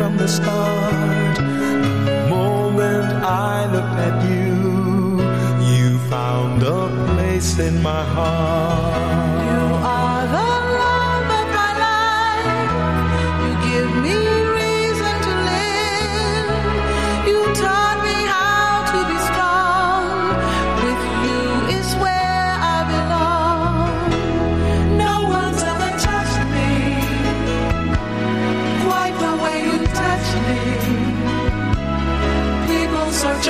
from the start. The moment I looked at you, you found a place in my heart. such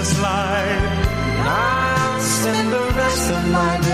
this life. I'll spend the rest of my life.